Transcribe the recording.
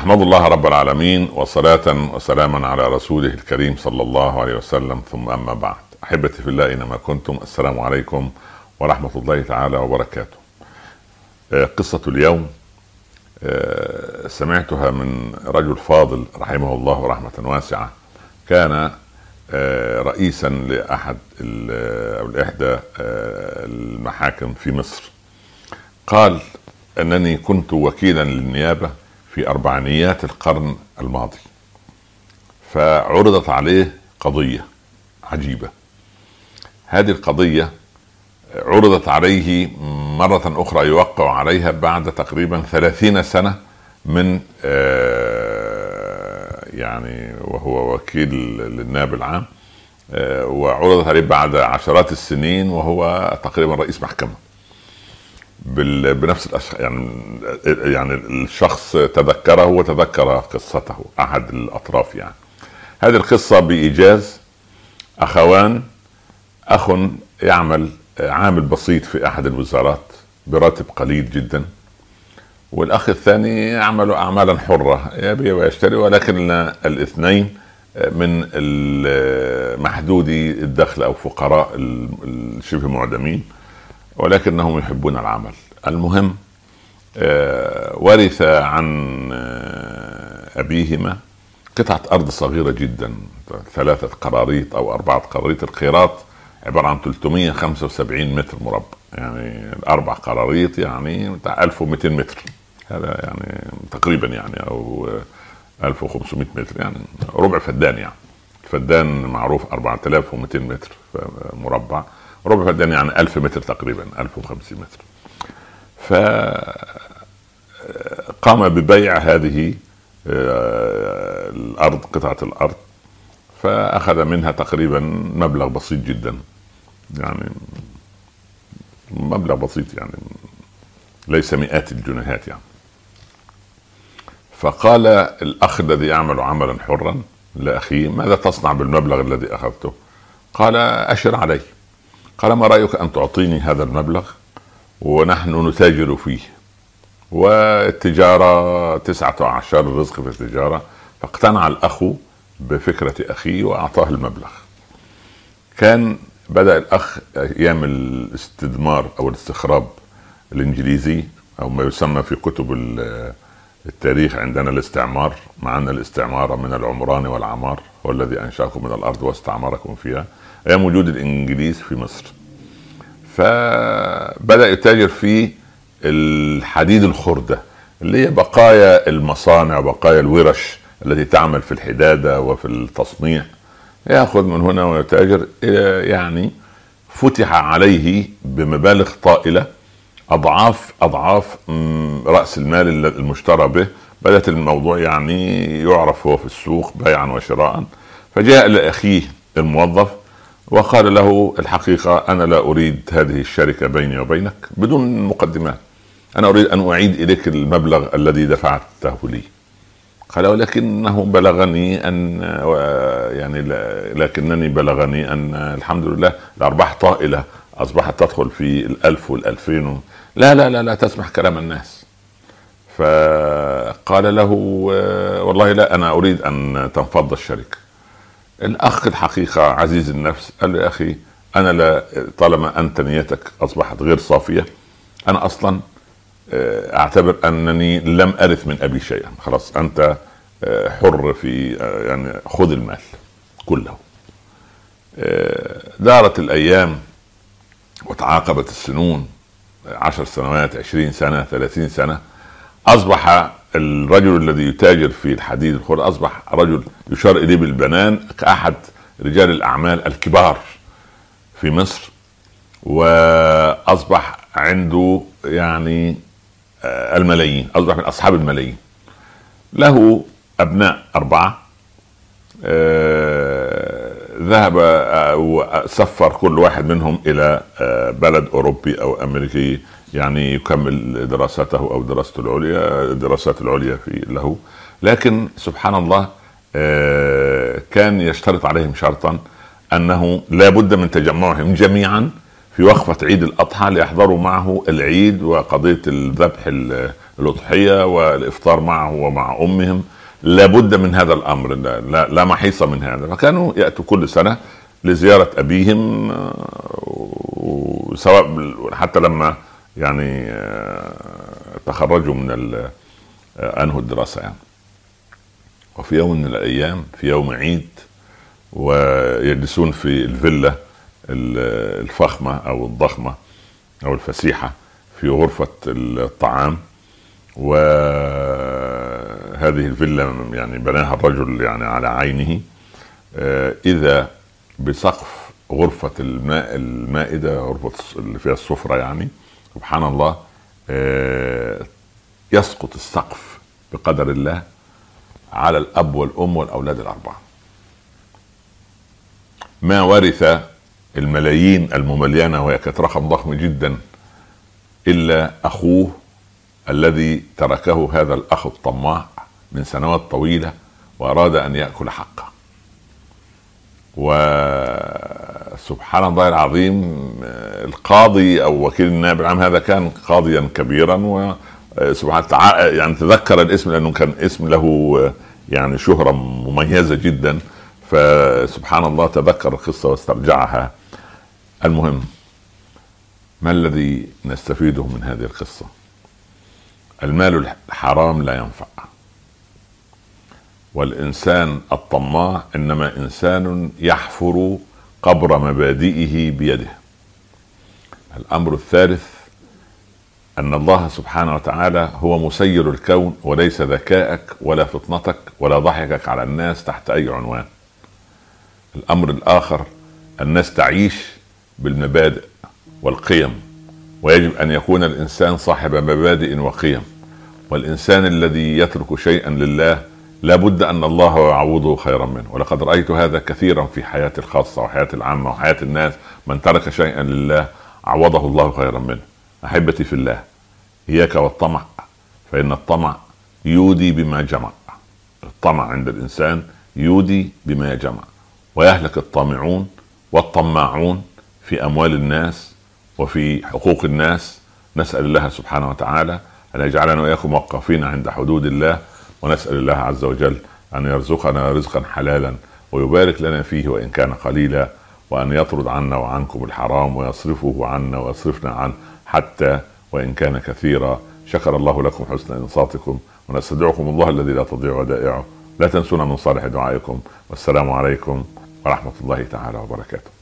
أحمد الله رب العالمين وصلاة وسلاما على رسوله الكريم صلى الله عليه وسلم ثم أما بعد أحبتي في الله اينما كنتم السلام عليكم ورحمة الله تعالى وبركاته. آه، قصة اليوم آه، سمعتها من رجل فاضل رحمه الله رحمة واسعة كان آه، رئيسا لأحد أو لإحدى المحاكم في مصر قال أنني كنت وكيلا للنيابة في أربعينيات القرن الماضي. فعرضت عليه قضية عجيبة. هذه القضية عرضت عليه مرة أخرى يوقع عليها بعد تقريبا ثلاثين سنة من آه، يعني وهو وكيل للنائب العام آه، وعرضت عليه بعد عشرات السنين وهو تقريبا رئيس محكمة. بنفس الأش... يعني يعني الشخص تذكره وتذكر قصته أحد الأطراف يعني. هذه القصة بإيجاز. أخوان أخ يعمل عامل بسيط في أحد الوزارات براتب قليل جدا. والأخ الثاني يعمل اعمالا حرة يبيع ويشتري ولكن الاثنين من محدودي الدخل أو فقراء الشبه معدمين. ولكنهم يحبون العمل. المهم آه، ورث عن آه، أبيهما قطعة أرض صغيرة جدا ثلاثة قراريط أو أربعة قراريط. القيراط عبارة عن 375 متر مربع. يعني الأربع قراريط يعني بتاع 1200 متر. هذا يعني تقريبا يعني أو 1500 متر يعني. ربع فدان يعني. الفدان معروف 4200 متر مربع. ربع فدان يعني 1000 متر تقريبا 1050 متر. ف قام ببيع هذه آه، الأرض قطعة الأرض فأخذ منها تقريبا مبلغ بسيط جدا. يعني مبلغ بسيط يعني ليس مئات الجنيهات يعني. فقال الأخ الذي يعمل عملا حرا لأخيه ماذا تصنع بالمبلغ الذي أخذته؟ قال أشر عليه. قال ما رأيك أن تعطيني هذا المبلغ ونحن نتاجر فيه؟ والتجارة تسعة عشر الرزق في التجارة. فاقتنع الأخ بفكرة أخيه وأعطاه المبلغ. كان بدأ الأخ أيام الاستدمار أو الاستخراب الإنجليزي أو ما يسمى في كتب التاريخ عندنا الاستعمار مع ان الاستعمار من العمران والعمار هو الذي أنشأكم من الأرض واستعمركم فيها أيام وجود الإنجليز في مصر. فبدأ يتاجر في الحديد الخردة اللي هي بقايا المصانع وبقايا الورش التي تعمل في الحدادة وفي التصنيع. يأخذ من هنا ويتاجر يعني فتح عليه بمبالغ طائلة اضعاف أضعاف رأس المال المشترى به. بدأت الموضوع يعني يعرف هو في السوق بيعا وشراء. فجاء لاخيه الموظف وقال له الحقيقة أنا لا أريد هذه الشركة بيني وبينك بدون مقدمات. أنا أريد أن أعيد إليك المبلغ الذي دفعته لي. قال ولكنه بلغني أن يعني لكنني بلغني أن الحمد لله الأرباح طائلة. أصبحت تدخل في الألف والألفين لا لا لا لا تسمح كلام الناس. فقال له والله لا أنا أريد أن تنفض الشركة. الأخ الحقيقة عزيز النفس قال له يا أخي أنا لا طالما أنت نيتك أصبحت غير صافية أنا أصلا آه، أعتبر أنني لم أرث من أبي شيئا. خلاص أنت آه، حر في آه، يعني خذ المال كله. دارت الأيام وتعاقبت السنون عشر سنوات عشرين سنة ثلاثين سنة. أصبح الرجل الذي يتاجر في الحديد الخرد أصبح رجل يشار إليه بالبنان كأحد رجال الأعمال الكبار في مصر. وأصبح عنده يعني آه، الملايين أصبح من أصحاب الملايين. له أبناء أربعة آه، ذهب آه، وسفر كل واحد منهم إلى بلد أوروبي أو أمريكي يعني يكمل دراسته أو دراسته العليا الدراسات العليا في له. لكن سبحان الله آه، كان يشترط عليهم شرطا أنه لا بد من تجمعهم جميعا في وقفة عيد الأضحى ليحضروا معه العيد وقضية الذبح الأضحية والإفطار معه ومع أمهم. لابد من هذا الأمر لا, لا, لا محيص من هذا. فكانوا يأتوا كل سنة لزيارة أبيهم آه، سواء حتى لما يعني آه، تخرجوا من آه، أنهوا الدراسة. يعني وفي يوم من الأيام في يوم عيد ويجلسون في الفيلا الفخمة أو الضخمة أو الفسيحة في غرفة الطعام. وهذه الفيلا يعني بناها الرجل يعني على عينه آه، إذا بسقف غرفة الماء المائدة غرفة اللي فيها السفرة يعني سبحان الله آه، يسقط السقف بقدر الله على الأب والأم والأولاد الأربعة. ما ورث الملايين المملينة وهي كانت رقم ضخم جدا إلا أخوه الذي تركه هذا الأخ الطماع من سنوات طويلة وأراد أن يأكل حقه. وسبحان الله العظيم القاضي أو وكيل النائب العام هذا كان قاضيا كبيرا وسبحان الله يعني تذكر الاسم لأنه كان اسم له يعني شهرة مميزة جدا. فسبحان الله تذكر القصة واسترجعها. المهم ما الذي نستفيده من هذه القصة؟ المال الحرام لا ينفع. والإنسان الطماع إنما إنسان يحفر قبر مبادئه بيده. الأمر الثالث أن الله سبحانه وتعالى هو مسير الكون وليس ذكائك ولا فطنتك ولا ضحكك على الناس تحت أي عنوان. الأمر الآخر الناس تعيش بالمبادئ والقيم ويجب أن يكون الإنسان صاحب مبادئ وقيم. والإنسان الذي يترك شيئا لله لا بد أن الله يعوضه خيرا منه. ولقد رأيت هذا كثيرا في حياتي الخاصة وحياتي العامة وحياة الناس. من ترك شيئا لله عوضه الله خيرا منه. أحبتي في الله إياك والطمع فإن الطمع يودي بما جمع. الطمع عند الإنسان يودي بما جمع. ويهلك الطامعون والطماعون في أموال الناس وفي حقوق الناس. نسأل الله سبحانه وتعالى أن يجعلنا وإياكم موقفين عند حدود الله ونسأل الله عز وجل أن يرزقنا رزقا حلالا ويبارك لنا فيه وإن كان قليلا وأن يطرد عنا وعنكم الحرام ويصرفه عنا ويصرفنا عنه حتى وإن كان كثيرا. شكر الله لكم حسن إنصاتكم ونستدعكم الله الذي لا تضيع ودائعه. لا تنسونا من صالح دعائكم. والسلام عليكم ورحمة الله تعالى وبركاته.